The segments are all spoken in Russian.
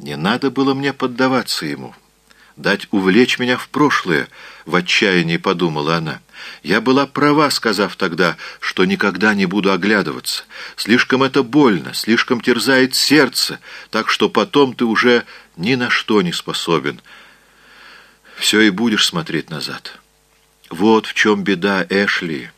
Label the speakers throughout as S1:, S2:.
S1: Не надо было мне поддаваться ему, дать увлечь меня в прошлое, в отчаянии подумала она. Я была права, сказав тогда, что никогда не буду оглядываться. Слишком это больно, слишком терзает сердце, так что потом ты уже ни на что не способен. Все и будешь смотреть назад. Вот в чем беда Эшли.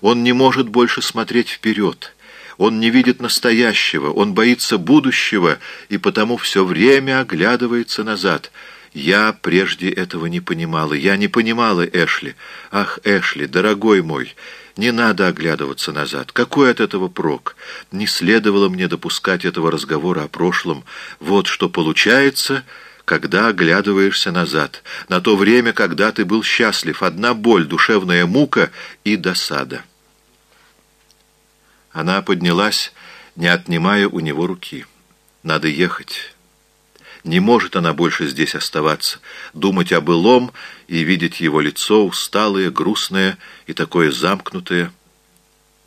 S1: Он не может больше смотреть вперед. Он не видит настоящего, он боится будущего и потому все время оглядывается назад. Я прежде этого не понимала. Я не понимала Эшли. Ах, Эшли, дорогой мой, не надо оглядываться назад. Какой от этого прок? Не следовало мне допускать этого разговора о прошлом. Вот что получается, когда оглядываешься назад. На то время, когда ты был счастлив. Одна боль, душевная мука и досада. Она поднялась, не отнимая у него руки. «Надо ехать». Не может она больше здесь оставаться, думать о былом и видеть его лицо усталое, грустное и такое замкнутое.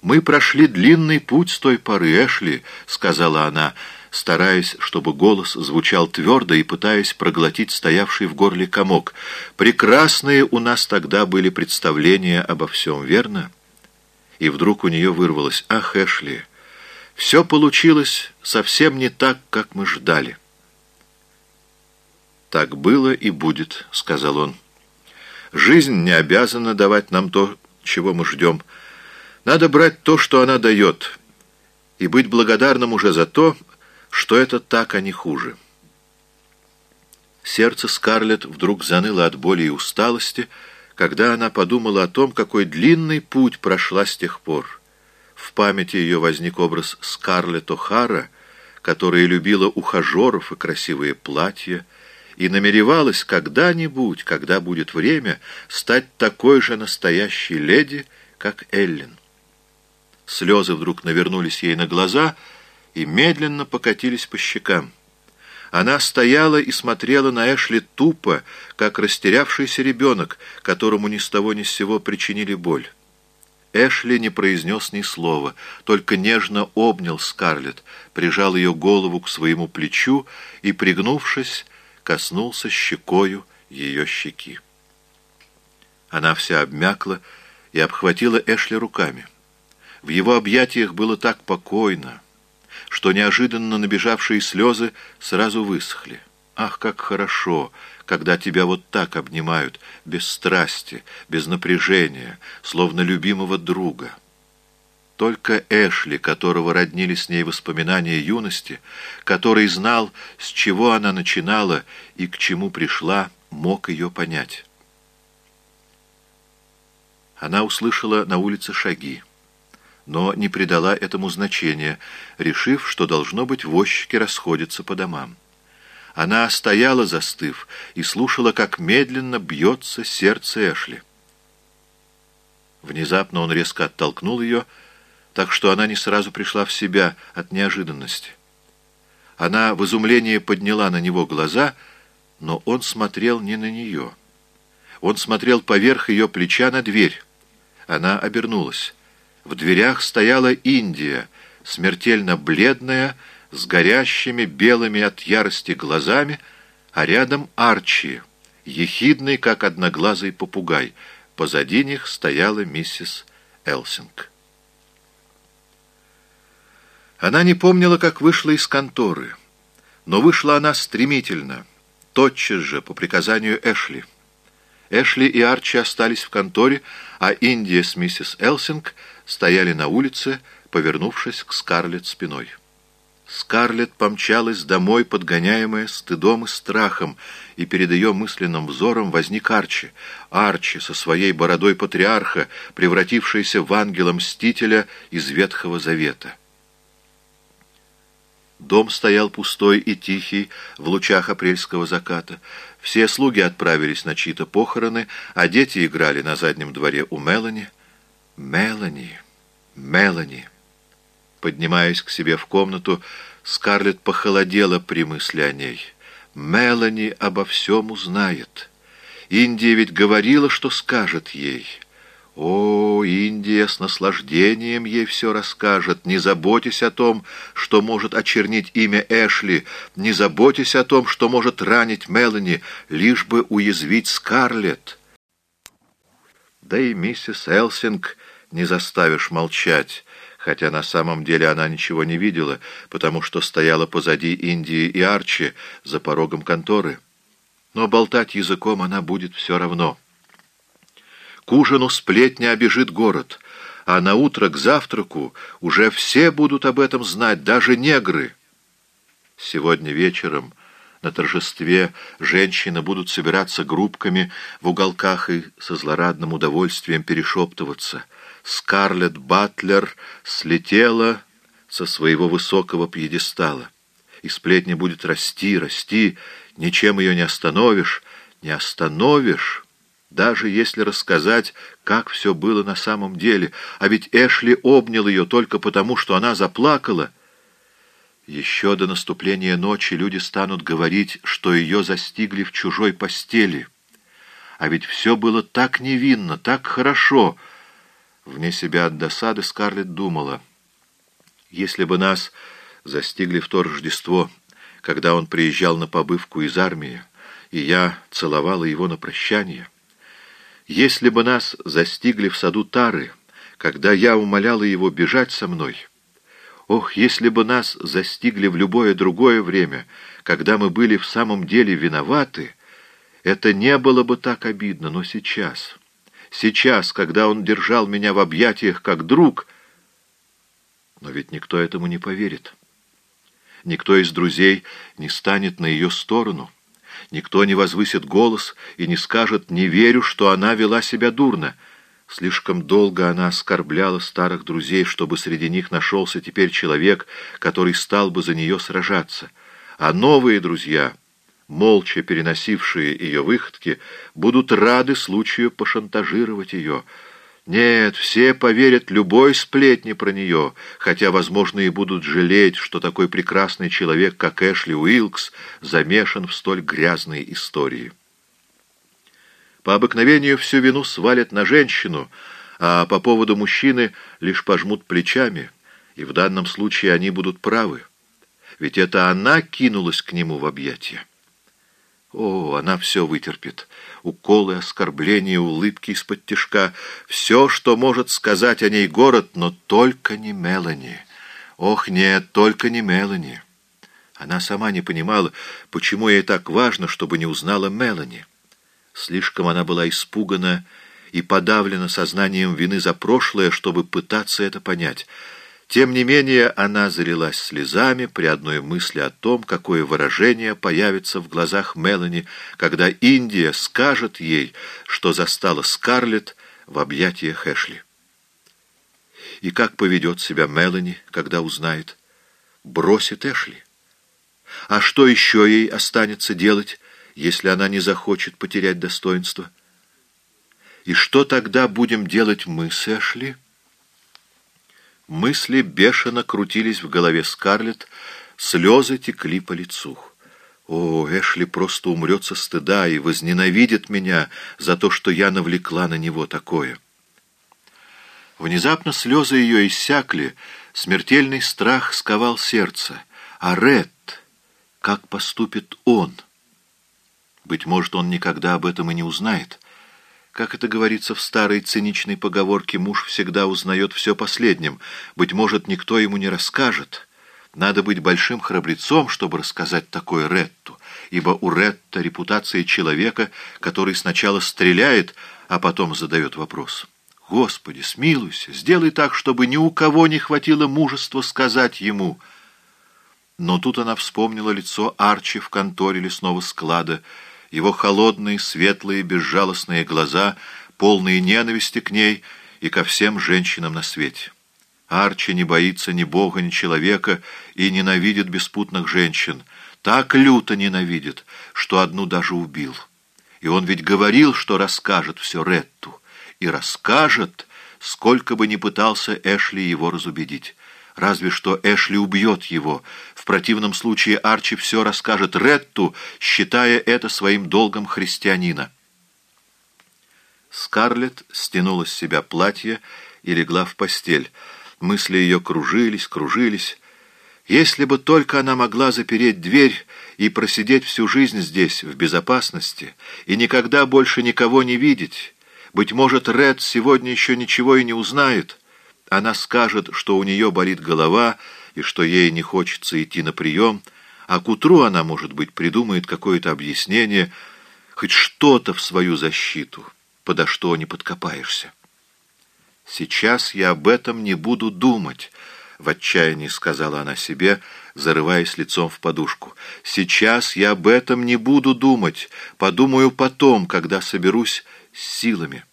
S1: «Мы прошли длинный путь с той поры, Эшли», — сказала она, стараясь, чтобы голос звучал твердо и пытаясь проглотить стоявший в горле комок. «Прекрасные у нас тогда были представления обо всем, верно?» И вдруг у нее вырвалось «Ах, Эшли, все получилось совсем не так, как мы ждали». «Так было и будет», — сказал он. «Жизнь не обязана давать нам то, чего мы ждем. Надо брать то, что она дает, и быть благодарным уже за то, что это так, а не хуже». Сердце Скарлетт вдруг заныло от боли и усталости, — когда она подумала о том, какой длинный путь прошла с тех пор. В памяти ее возник образ Скарлетт О'Хара, которая любила ухажеров и красивые платья, и намеревалась когда-нибудь, когда будет время, стать такой же настоящей леди, как Эллен. Слезы вдруг навернулись ей на глаза и медленно покатились по щекам. Она стояла и смотрела на Эшли тупо, как растерявшийся ребенок, которому ни с того ни с сего причинили боль. Эшли не произнес ни слова, только нежно обнял Скарлетт, прижал ее голову к своему плечу и, пригнувшись, коснулся щекою ее щеки. Она вся обмякла и обхватила Эшли руками. В его объятиях было так покойно, что неожиданно набежавшие слезы сразу высохли. Ах, как хорошо, когда тебя вот так обнимают, без страсти, без напряжения, словно любимого друга. Только Эшли, которого роднили с ней воспоминания юности, который знал, с чего она начинала и к чему пришла, мог ее понять. Она услышала на улице шаги но не придала этому значения, решив, что, должно быть, возчики расходятся по домам. Она стояла, застыв, и слушала, как медленно бьется сердце Эшли. Внезапно он резко оттолкнул ее, так что она не сразу пришла в себя от неожиданности. Она в изумлении подняла на него глаза, но он смотрел не на нее. Он смотрел поверх ее плеча на дверь. Она обернулась. В дверях стояла Индия, смертельно бледная, с горящими белыми от ярости глазами, а рядом Арчи, ехидный, как одноглазый попугай. Позади них стояла миссис Элсинг. Она не помнила, как вышла из конторы, но вышла она стремительно, тотчас же, по приказанию Эшли. Эшли и Арчи остались в конторе, а Индия с миссис Элсинг стояли на улице, повернувшись к Скарлетт спиной. Скарлетт помчалась домой, подгоняемая стыдом и страхом, и перед ее мысленным взором возник Арчи. Арчи со своей бородой патриарха, превратившийся в ангела-мстителя из Ветхого Завета. Дом стоял пустой и тихий в лучах апрельского заката. Все слуги отправились на чьи-то похороны, а дети играли на заднем дворе у Мелани. Мелани, Мелани. Поднимаясь к себе в комнату, Скарлетт похолодела при мысли о ней. Мелани обо всем узнает. Индия ведь говорила, что скажет ей. О, Индия с наслаждением ей все расскажет. Не заботьтесь о том, что может очернить имя Эшли, не заботьтесь о том, что может ранить Мелани, лишь бы уязвить Скарлетт. Да и миссис Элсинг не заставишь молчать, хотя на самом деле она ничего не видела, потому что стояла позади Индии и Арчи за порогом конторы. Но болтать языком она будет все равно. К ужину сплетня обежит город, а на утро к завтраку уже все будут об этом знать, даже негры. Сегодня вечером на торжестве женщины будут собираться группками в уголках и со злорадным удовольствием перешептываться. Скарлетт Батлер слетела со своего высокого пьедестала. И сплетня будет расти, расти, ничем ее не остановишь, не остановишь даже если рассказать, как все было на самом деле, а ведь Эшли обнял ее только потому, что она заплакала. Еще до наступления ночи люди станут говорить, что ее застигли в чужой постели. А ведь все было так невинно, так хорошо. Вне себя от досады Скарлетт думала. Если бы нас застигли в то Рождество, когда он приезжал на побывку из армии, и я целовала его на прощание... Если бы нас застигли в саду Тары, когда я умоляла его бежать со мной, ох, если бы нас застигли в любое другое время, когда мы были в самом деле виноваты, это не было бы так обидно, но сейчас, сейчас, когда он держал меня в объятиях как друг, но ведь никто этому не поверит. Никто из друзей не станет на ее сторону. Никто не возвысит голос и не скажет «не верю, что она вела себя дурно». Слишком долго она оскорбляла старых друзей, чтобы среди них нашелся теперь человек, который стал бы за нее сражаться. А новые друзья, молча переносившие ее выходки, будут рады случаю пошантажировать ее — нет, все поверят любой сплетне про нее, хотя, возможно, и будут жалеть, что такой прекрасный человек, как Эшли Уилкс, замешан в столь грязной истории. По обыкновению всю вину свалят на женщину, а по поводу мужчины лишь пожмут плечами, и в данном случае они будут правы. Ведь это она кинулась к нему в объятия. О, она все вытерпит. Уколы, оскорбления, улыбки из-под тишка. Все, что может сказать о ней город, но только не Мелани. Ох, нет, только не Мелани. Она сама не понимала, почему ей так важно, чтобы не узнала Мелани. Слишком она была испугана и подавлена сознанием вины за прошлое, чтобы пытаться это понять — тем не менее, она залилась слезами при одной мысли о том, какое выражение появится в глазах Мелани, когда Индия скажет ей, что застала Скарлетт в объятиях Эшли. И как поведет себя Мелани, когда узнает? Бросит Эшли. А что еще ей останется делать, если она не захочет потерять достоинство? И что тогда будем делать мы с Эшли? Мысли бешено крутились в голове Скарлетт, слезы текли по лицу. О, Эшли просто умрет со стыда и возненавидит меня за то, что я навлекла на него такое. Внезапно слезы ее иссякли, смертельный страх сковал сердце. А Ред, как поступит он? Быть может, он никогда об этом и не узнает. Как это говорится в старой циничной поговорке, муж всегда узнает все последним. Быть может, никто ему не расскажет. Надо быть большим храбрецом, чтобы рассказать такое Ретту, ибо у Ретта репутация человека, который сначала стреляет, а потом задает вопрос. «Господи, смилуйся, сделай так, чтобы ни у кого не хватило мужества сказать ему». Но тут она вспомнила лицо Арчи в конторе лесного склада, его холодные, светлые, безжалостные глаза, полные ненависти к ней и ко всем женщинам на свете. Арчи не боится ни Бога, ни человека и ненавидит беспутных женщин. Так люто ненавидит, что одну даже убил. И он ведь говорил, что расскажет все Ретту. И расскажет, сколько бы ни пытался Эшли его разубедить. Разве что Эшли убьет его. В противном случае Арчи все расскажет Ретту, считая это своим долгом христианина. Скарлетт стянула с себя платье и легла в постель. Мысли ее кружились, кружились. Если бы только она могла запереть дверь и просидеть всю жизнь здесь, в безопасности, и никогда больше никого не видеть. Быть может, Ред сегодня еще ничего и не узнает. Она скажет, что у нее болит голова и что ей не хочется идти на прием, а к утру она, может быть, придумает какое-то объяснение, хоть что-то в свою защиту, подо что не подкопаешься. «Сейчас я об этом не буду думать», — в отчаянии сказала она себе, зарываясь лицом в подушку. «Сейчас я об этом не буду думать, подумаю потом, когда соберусь с силами».